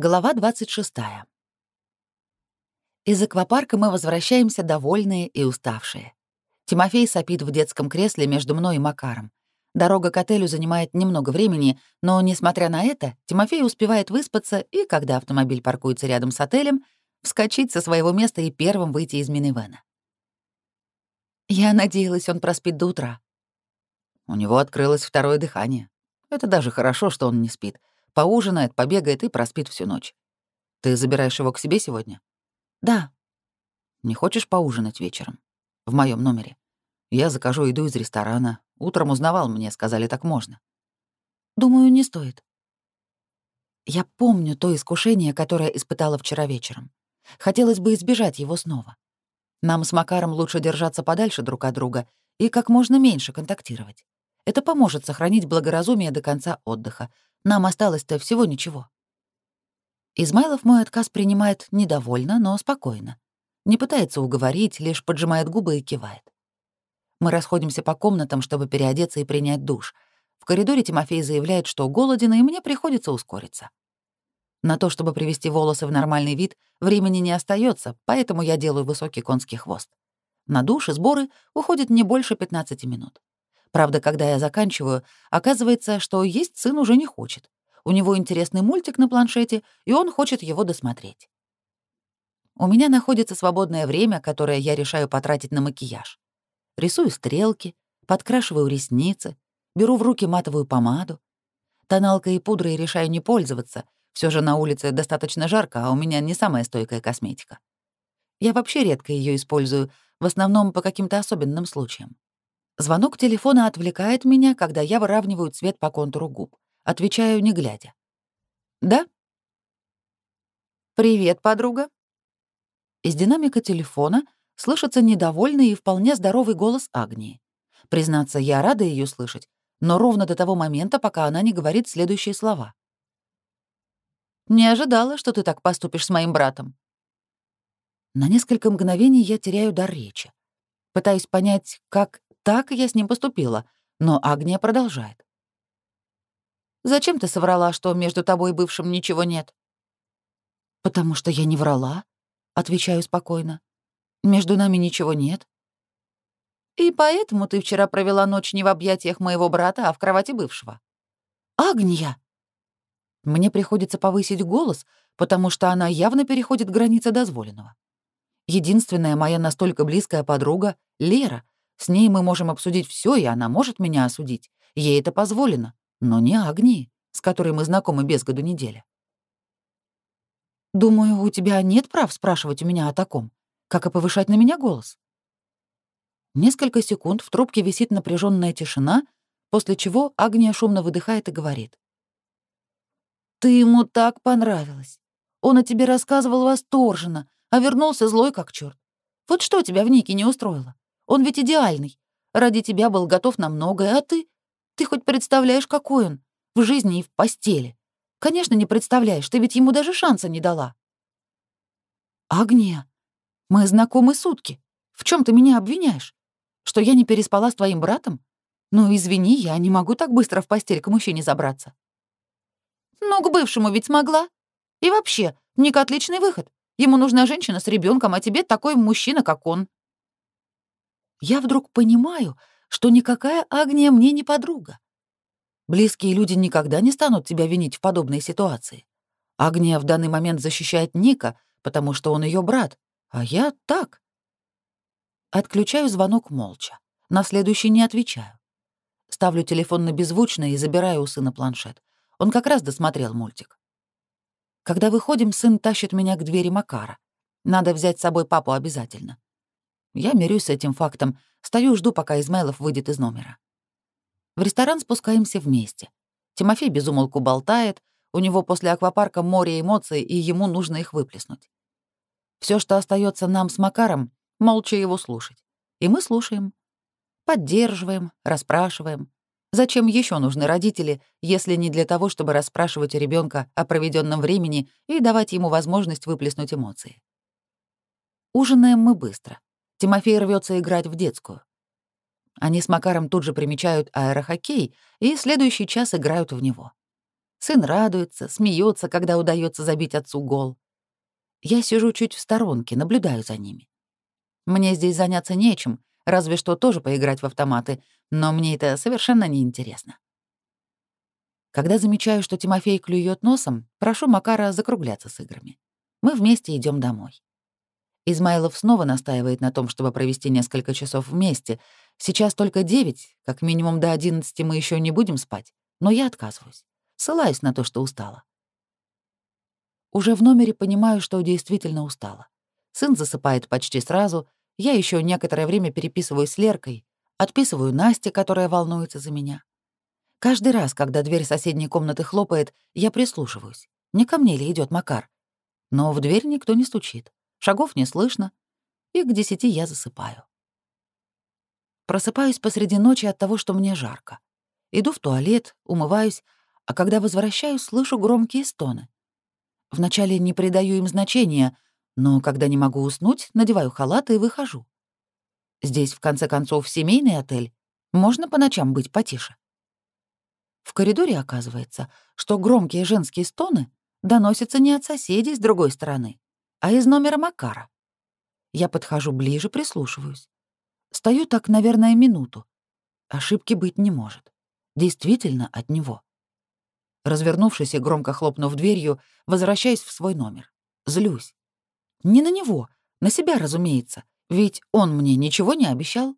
Глава 26. Из аквапарка мы возвращаемся довольные и уставшие. Тимофей сопит в детском кресле между мной и Макаром. Дорога к отелю занимает немного времени, но, несмотря на это, Тимофей успевает выспаться и, когда автомобиль паркуется рядом с отелем, вскочить со своего места и первым выйти из минивэна. Я надеялась, он проспит до утра. У него открылось второе дыхание. Это даже хорошо, что он не спит. Поужинает, побегает и проспит всю ночь. Ты забираешь его к себе сегодня? Да. Не хочешь поужинать вечером? В моем номере. Я закажу еду из ресторана. Утром узнавал, мне сказали, так можно. Думаю, не стоит. Я помню то искушение, которое испытала вчера вечером. Хотелось бы избежать его снова. Нам с Макаром лучше держаться подальше друг от друга и как можно меньше контактировать. Это поможет сохранить благоразумие до конца отдыха, нам осталось-то всего ничего. Измайлов мой отказ принимает недовольно, но спокойно. Не пытается уговорить, лишь поджимает губы и кивает. Мы расходимся по комнатам, чтобы переодеться и принять душ. В коридоре Тимофей заявляет, что голоден, и мне приходится ускориться. На то, чтобы привести волосы в нормальный вид, времени не остается, поэтому я делаю высокий конский хвост. На душ и сборы уходит не больше 15 минут. Правда, когда я заканчиваю, оказывается, что есть сын уже не хочет. У него интересный мультик на планшете, и он хочет его досмотреть. У меня находится свободное время, которое я решаю потратить на макияж. Рисую стрелки, подкрашиваю ресницы, беру в руки матовую помаду. Тоналкой и пудрой решаю не пользоваться. Все же на улице достаточно жарко, а у меня не самая стойкая косметика. Я вообще редко ее использую, в основном по каким-то особенным случаям. Звонок телефона отвлекает меня, когда я выравниваю цвет по контуру губ. Отвечаю, не глядя. «Да?» «Привет, подруга». Из динамика телефона слышится недовольный и вполне здоровый голос Агнии. Признаться, я рада ее слышать, но ровно до того момента, пока она не говорит следующие слова. «Не ожидала, что ты так поступишь с моим братом». На несколько мгновений я теряю дар речи. Пытаюсь понять, как так я с ним поступила, но Агния продолжает. «Зачем ты соврала, что между тобой и бывшим ничего нет?» «Потому что я не врала», — отвечаю спокойно. «Между нами ничего нет». «И поэтому ты вчера провела ночь не в объятиях моего брата, а в кровати бывшего». «Агния!» Мне приходится повысить голос, потому что она явно переходит границы дозволенного. Единственная моя настолько близкая подруга — Лера, с ней мы можем обсудить все, и она может меня осудить. Ей это позволено. Но не Агнии, с которой мы знакомы без году недели. Думаю, у тебя нет прав спрашивать у меня о таком, как и повышать на меня голос. Несколько секунд в трубке висит напряженная тишина, после чего Агния шумно выдыхает и говорит. «Ты ему так понравилась. Он о тебе рассказывал восторженно, а вернулся злой как черт. Вот что тебя в Нике не устроило? Он ведь идеальный. Ради тебя был готов на многое, а ты? Ты хоть представляешь, какой он? В жизни и в постели. Конечно, не представляешь, ты ведь ему даже шанса не дала. Агния, мы знакомы сутки. В чем ты меня обвиняешь? Что я не переспала с твоим братом? Ну, извини, я не могу так быстро в постель к мужчине забраться. Ну, к бывшему ведь смогла. И вообще, Ник — отличный выход. Ему нужна женщина с ребенком, а тебе такой мужчина, как он я вдруг понимаю, что никакая Агния мне не подруга. Близкие люди никогда не станут тебя винить в подобной ситуации. Агния в данный момент защищает Ника, потому что он ее брат, а я так. Отключаю звонок молча. На следующий не отвечаю. Ставлю телефон на беззвучно и забираю у сына планшет. Он как раз досмотрел мультик. Когда выходим, сын тащит меня к двери Макара. Надо взять с собой папу обязательно. Я мирюсь с этим фактом, стою жду, пока Измайлов выйдет из номера. В ресторан спускаемся вместе. Тимофей безумолку болтает, у него после аквапарка море эмоций, и ему нужно их выплеснуть. Все, что остается нам с Макаром, молча его слушать. И мы слушаем. Поддерживаем, расспрашиваем. Зачем еще нужны родители, если не для того, чтобы расспрашивать ребенка о проведенном времени и давать ему возможность выплеснуть эмоции? Ужинаем мы быстро. Тимофей рвется играть в детскую. Они с Макаром тут же примечают аэрохоккей и следующий час играют в него. Сын радуется, смеется, когда удается забить отцу гол. Я сижу чуть в сторонке, наблюдаю за ними. Мне здесь заняться нечем, разве что тоже поиграть в автоматы, но мне это совершенно неинтересно. Когда замечаю, что Тимофей клюет носом, прошу Макара закругляться с играми. Мы вместе идем домой. Измайлов снова настаивает на том, чтобы провести несколько часов вместе. Сейчас только девять, как минимум до одиннадцати мы еще не будем спать, но я отказываюсь, ссылаюсь на то, что устала. Уже в номере понимаю, что действительно устала. Сын засыпает почти сразу, я еще некоторое время переписываюсь с Леркой, отписываю Насте, которая волнуется за меня. Каждый раз, когда дверь соседней комнаты хлопает, я прислушиваюсь. Не ко мне ли идет Макар? Но в дверь никто не стучит, шагов не слышно, и к десяти я засыпаю. Просыпаюсь посреди ночи от того, что мне жарко. Иду в туалет, умываюсь, а когда возвращаюсь, слышу громкие стоны. Вначале не придаю им значения, но когда не могу уснуть, надеваю халат и выхожу. Здесь, в конце концов, семейный отель. Можно по ночам быть потише. В коридоре оказывается, что громкие женские стоны доносятся не от соседей с другой стороны, а из номера Макара. Я подхожу ближе, прислушиваюсь. Стою так, наверное, минуту. Ошибки быть не может. Действительно от него. Развернувшись и громко хлопнув дверью, возвращаюсь в свой номер. Злюсь. Не на него, на себя, разумеется, ведь он мне ничего не обещал.